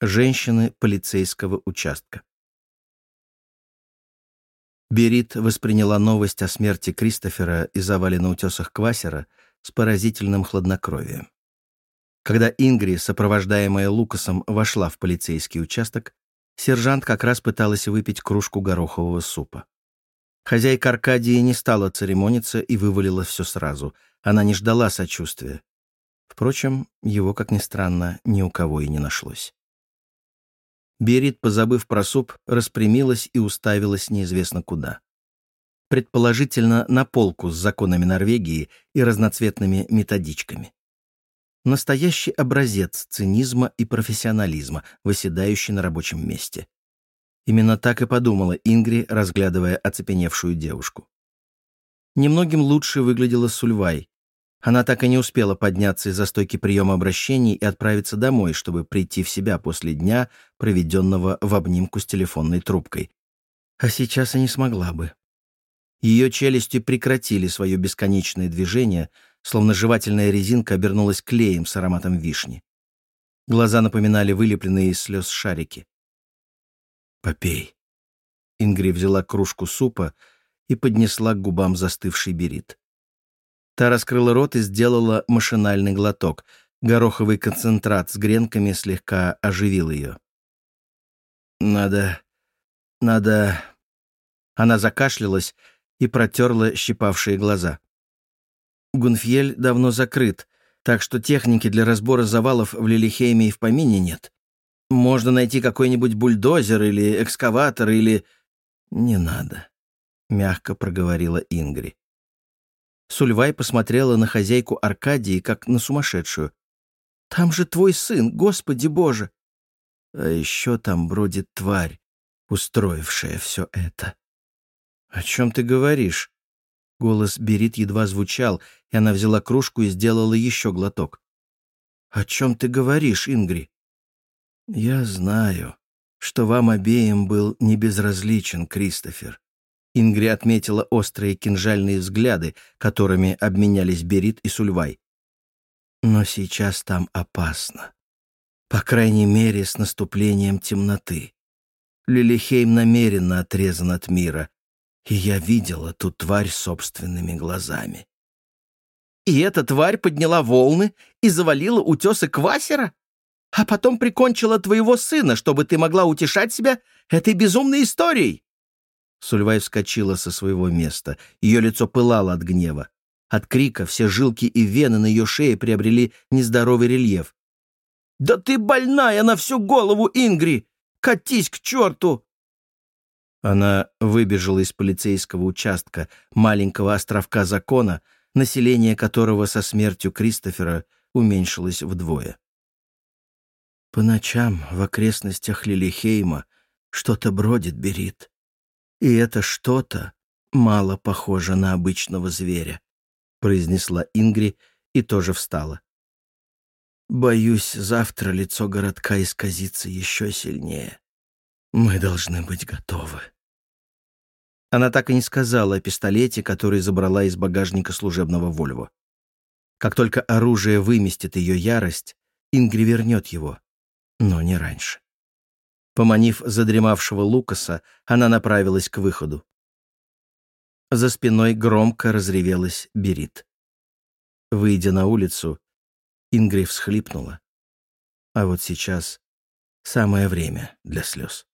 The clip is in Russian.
Женщины полицейского участка. Берит восприняла новость о смерти Кристофера и завале на утесах Квасера с поразительным хладнокровием. Когда Ингри, сопровождаемая Лукасом, вошла в полицейский участок, сержант как раз пыталась выпить кружку горохового супа. Хозяйка Аркадии не стала церемониться и вывалила все сразу. Она не ждала сочувствия. Впрочем, его, как ни странно, ни у кого и не нашлось. Берит, позабыв про суп, распрямилась и уставилась неизвестно куда. Предположительно, на полку с законами Норвегии и разноцветными методичками. Настоящий образец цинизма и профессионализма, выседающий на рабочем месте. Именно так и подумала Ингри, разглядывая оцепеневшую девушку. Немногим лучше выглядела Сульвай, она так и не успела подняться из-за стойки приема обращений и отправиться домой, чтобы прийти в себя после дня, проведенного в обнимку с телефонной трубкой. А сейчас и не смогла бы. Ее челюсти прекратили свое бесконечное движение, словно жевательная резинка обернулась клеем с ароматом вишни. Глаза напоминали вылепленные из слез шарики. «Попей». Ингри взяла кружку супа и поднесла к губам застывший берит. Та раскрыла рот и сделала машинальный глоток. Гороховый концентрат с гренками слегка оживил ее. «Надо... надо...» Она закашлялась и протерла щипавшие глаза. Гунфьель давно закрыт, так что техники для разбора завалов в Лилихейме и в помине нет. Можно найти какой-нибудь бульдозер или экскаватор или... «Не надо», — мягко проговорила Ингри. Сульвай посмотрела на хозяйку Аркадии, как на сумасшедшую. «Там же твой сын, Господи Боже!» А еще там бродит тварь, устроившая все это. «О чем ты говоришь?» Голос Берит едва звучал, и она взяла кружку и сделала еще глоток. «О чем ты говоришь, Ингри?» «Я знаю, что вам обеим был небезразличен Кристофер. Ингри отметила острые кинжальные взгляды, которыми обменялись Берит и Сульвай. Но сейчас там опасно. По крайней мере, с наступлением темноты. Лилихейм намеренно отрезан от мира, и я видела ту тварь собственными глазами. «И эта тварь подняла волны и завалила утесы Квасера? А потом прикончила твоего сына, чтобы ты могла утешать себя этой безумной историей?» Сульвай вскочила со своего места. Ее лицо пылало от гнева. От крика все жилки и вены на ее шее приобрели нездоровый рельеф. «Да ты больная на всю голову, Ингри! Катись к черту!» Она выбежала из полицейского участка маленького островка закона, население которого со смертью Кристофера уменьшилось вдвое. По ночам в окрестностях Лилихейма что-то бродит, берит. И это что-то мало похоже на обычного зверя, произнесла Ингри и тоже встала. Боюсь, завтра лицо городка исказится еще сильнее. Мы должны быть готовы. Она так и не сказала о пистолете, который забрала из багажника служебного Вольво. Как только оружие выместит ее ярость, Ингри вернет его, но не раньше. Поманив задремавшего Лукаса, она направилась к выходу. За спиной громко разревелась Берит. Выйдя на улицу, Ингри всхлипнула. А вот сейчас самое время для слез.